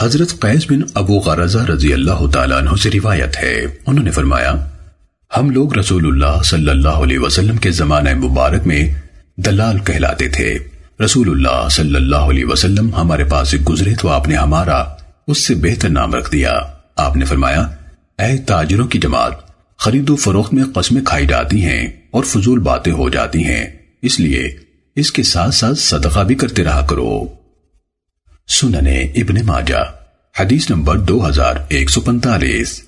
حضرت قیس بن ابو غرزہ رضی اللہ تعالیٰ عنہ سے روایت ہے۔ انہوں نے فرمایا، ہم لوگ رسول اللہ صلی اللہ علیہ وسلم کے زمانہ مبارک میں دلال کہلاتے تھے۔ رسول اللہ صلی اللہ علیہ وسلم ہمارے پاس سے گزرے تو آپ نے ہمارا اس سے بہتر نام رکھ دیا۔ آپ نے فرمایا، اے تاجروں کی جماعت، خرید و فروخت میں قسمیں کھائی جاتی ہیں اور فضول باتیں ہو جاتی ہیں۔ اس لیے اس کے ساتھ ساتھ صدقہ بھی کرتے رہا کرو۔ سننے ابن ماجہ حدیث نمبر دو ہزار ایک سو پنتالیس